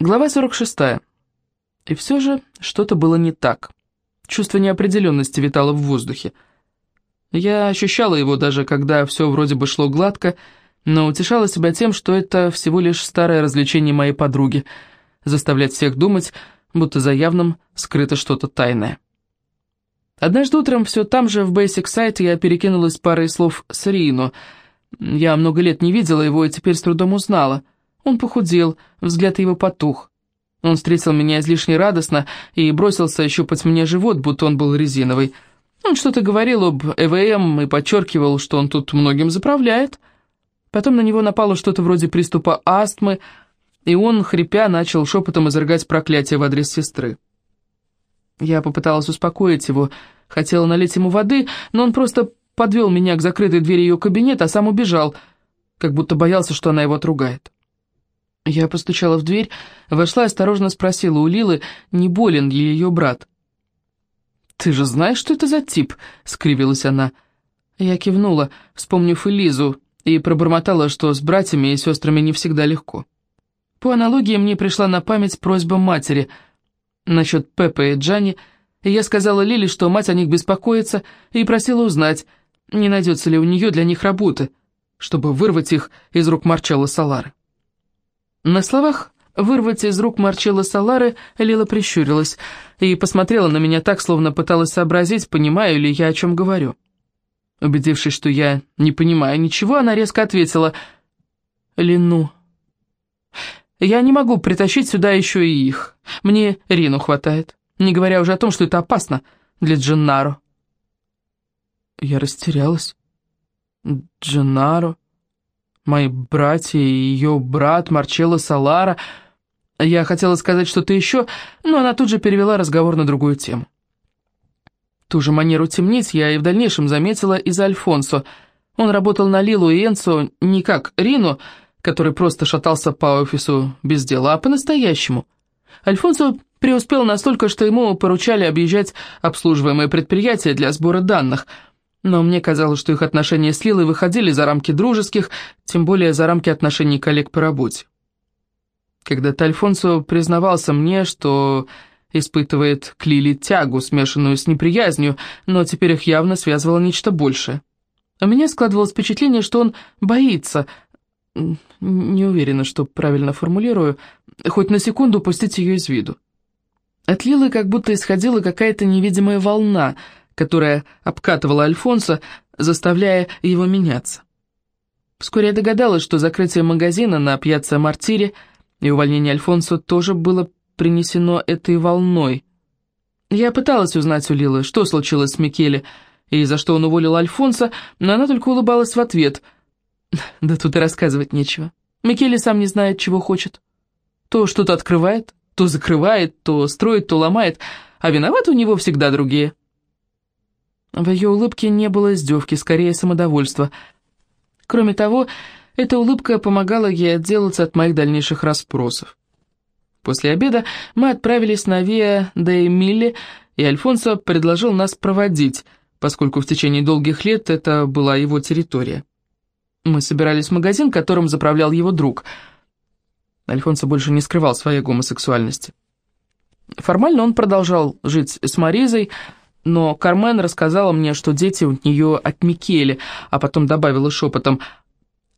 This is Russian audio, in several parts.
Глава 46. И все же что-то было не так. Чувство неопределенности витало в воздухе. Я ощущала его даже, когда все вроде бы шло гладко, но утешала себя тем, что это всего лишь старое развлечение моей подруги, заставлять всех думать, будто за явным скрыто что-то тайное. Однажды утром все там же, в Basic Site, я перекинулась парой слов с Рино. Я много лет не видела его и теперь с трудом узнала — он похудел, взгляд его потух. Он встретил меня излишне радостно и бросился щупать мне живот, будто он был резиновый. Он что-то говорил об ЭВМ и подчеркивал, что он тут многим заправляет. Потом на него напало что-то вроде приступа астмы, и он, хрипя, начал шепотом изрыгать проклятие в адрес сестры. Я попыталась успокоить его, хотела налить ему воды, но он просто подвел меня к закрытой двери ее кабинета, а сам убежал, как будто боялся, что она его отругает. Я постучала в дверь, вошла и осторожно спросила у Лилы, не болен ли ее брат. «Ты же знаешь, что это за тип?» — скривилась она. Я кивнула, вспомнив Элизу, и пробормотала, что с братьями и сестрами не всегда легко. По аналогии мне пришла на память просьба матери насчет Пеппа и Джани, и я сказала Лиле, что мать о них беспокоится, и просила узнать, не найдется ли у нее для них работы, чтобы вырвать их из рук Марчелло Салары. На словах вырвать из рук Марчелла Салары Лила прищурилась и посмотрела на меня так, словно пыталась сообразить, понимаю ли я, о чем говорю. Убедившись, что я не понимаю ничего, она резко ответила «Лину». «Я не могу притащить сюда еще и их. Мне Рину хватает, не говоря уже о том, что это опасно для Дженнаро». Я растерялась. «Дженнаро?» Мои братья и ее брат Марчелло Салара. Я хотела сказать что-то еще, но она тут же перевела разговор на другую тему. Ту же манеру темнить я и в дальнейшем заметила из Альфонсо. Он работал на Лилу и Энцо не как Рину, который просто шатался по офису без дела, а по-настоящему. Альфонсо преуспел настолько, что ему поручали объезжать обслуживаемые предприятия для сбора данных – но мне казалось, что их отношения с Лилой выходили за рамки дружеских, тем более за рамки отношений коллег по работе. Когда-то Альфонсо признавался мне, что испытывает к Лиле тягу, смешанную с неприязнью, но теперь их явно связывало нечто большее. У меня складывалось впечатление, что он боится, не уверена, что правильно формулирую, хоть на секунду упустить ее из виду. От Лилы как будто исходила какая-то невидимая волна — которая обкатывала Альфонса, заставляя его меняться. Вскоре я догадалась, что закрытие магазина на пьяцца Мартире и увольнение Альфонсо тоже было принесено этой волной. Я пыталась узнать у Лилы, что случилось с Микеле и за что он уволил Альфонса, но она только улыбалась в ответ. Да тут и рассказывать нечего. Микеле сам не знает, чего хочет. То что-то открывает, то закрывает, то строит, то ломает, а виноваты у него всегда другие. В ее улыбке не было издевки, скорее самодовольства. Кроме того, эта улыбка помогала ей отделаться от моих дальнейших расспросов. После обеда мы отправились на Виа де Милли, и Альфонсо предложил нас проводить, поскольку в течение долгих лет это была его территория. Мы собирались в магазин, которым заправлял его друг. Альфонсо больше не скрывал своей гомосексуальности. Формально он продолжал жить с Маризой, но Кармен рассказала мне, что дети у нее от Микеле, а потом добавила шепотом,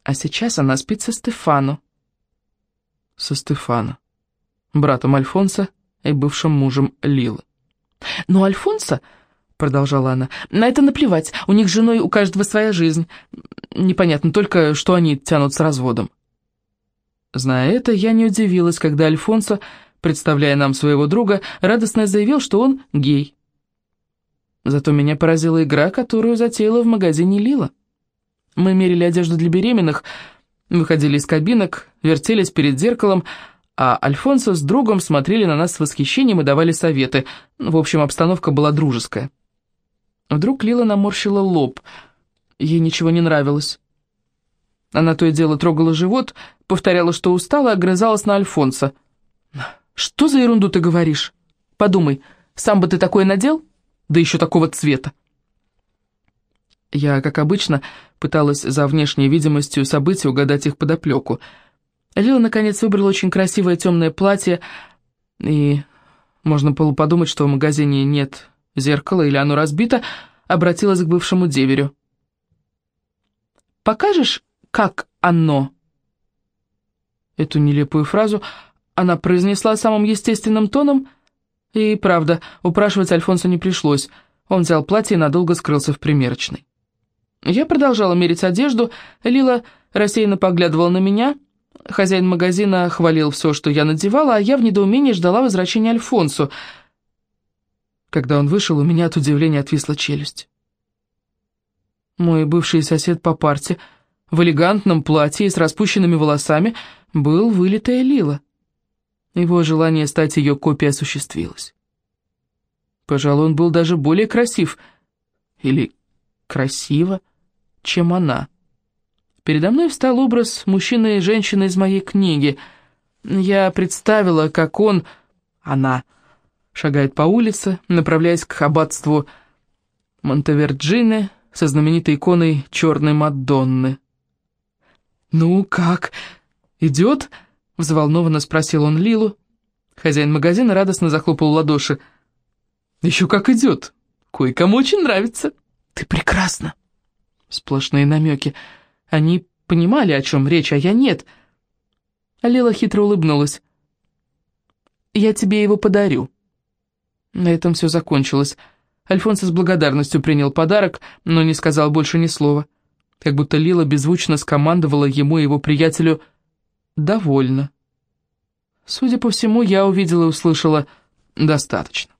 «А сейчас она спит со Стефану». Со Стефано, братом Альфонса и бывшим мужем Лилы. «Но Альфонса...» — продолжала она. «На это наплевать, у них с женой у каждого своя жизнь. Непонятно только, что они тянут с разводом». Зная это, я не удивилась, когда Альфонсо, представляя нам своего друга, радостно заявил, что он гей. Зато меня поразила игра, которую затеяла в магазине Лила. Мы мерили одежду для беременных, выходили из кабинок, вертелись перед зеркалом, а Альфонсо с другом смотрели на нас с восхищением и давали советы. В общем, обстановка была дружеская. Вдруг Лила наморщила лоб. Ей ничего не нравилось. Она то и дело трогала живот, повторяла, что устала, огрызалась на Альфонса. «Что за ерунду ты говоришь? Подумай, сам бы ты такое надел?» Да еще такого цвета. Я, как обычно, пыталась за внешней видимостью событий угадать их подоплеку. Лила, наконец, выбрала очень красивое темное платье, и можно было подумать, что в магазине нет зеркала или оно разбито, обратилась к бывшему деверю. «Покажешь, как оно?» Эту нелепую фразу она произнесла самым естественным тоном, и, правда, упрашивать Альфонсу не пришлось. Он взял платье и надолго скрылся в примерочной. Я продолжала мерить одежду, Лила рассеянно поглядывала на меня, хозяин магазина хвалил все, что я надевала, а я в недоумении ждала возвращения Альфонсу. Когда он вышел, у меня от удивления отвисла челюсть. Мой бывший сосед по парте в элегантном платье и с распущенными волосами был вылитая Лила. Его желание стать ее копией осуществилось. Пожалуй, он был даже более красив, или красиво, чем она. Передо мной встал образ мужчины и женщины из моей книги. Я представила, как он, она, шагает по улице, направляясь к аббатству Монтеверджине со знаменитой иконой черной Мадонны. «Ну как, идет?» — взволнованно спросил он Лилу. Хозяин магазина радостно захлопал ладоши. «Еще как идет. Кое-кому очень нравится. Ты прекрасна!» Сплошные намеки. Они понимали, о чем речь, а я нет. Лила хитро улыбнулась. «Я тебе его подарю». На этом все закончилось. Альфонсо с благодарностью принял подарок, но не сказал больше ни слова. Как будто Лила беззвучно скомандовала ему и его приятелю «довольно». Судя по всему, я увидела и услышала «достаточно».